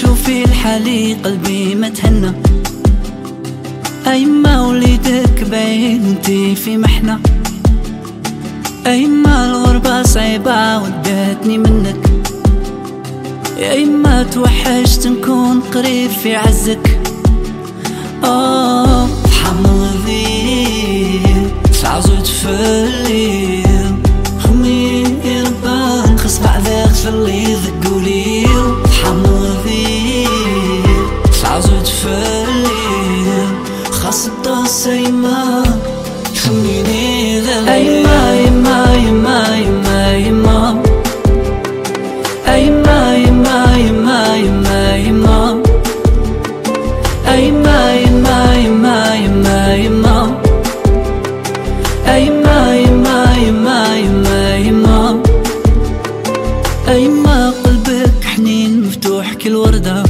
شوفي الحالي قلبي ما تهنى أيما وليدك بعيد انتي في محنة. أيما الغربة صعيبة وداتني منك. يا إما توحشت نكون قريب في عزك. آه حمضي سعزو تفلي خمي ربان خص بعدك تفلي ذقولي الدوس أيما خميني ذا أيما يما يما يما يما أيما يما يما يما يما أيما يما يما يما يما أيما يما يما يما يما أيما قلبك حنين مفتوح كل وردة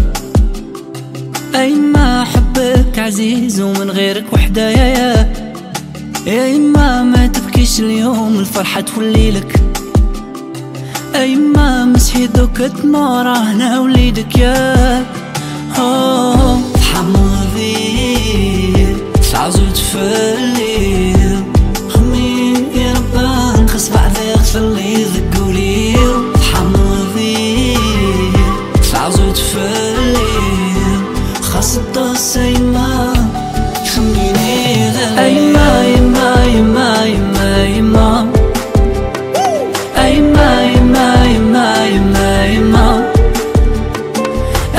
أيما حبك عزيز ومن غيرك وحدة يا يا. يا إما ما تبكيش اليوم الفرحة تولي لك. أيما مسحي دوك تمارا هنا وليدك يا. أوه. بعدك تفلي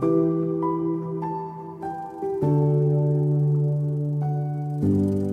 thank you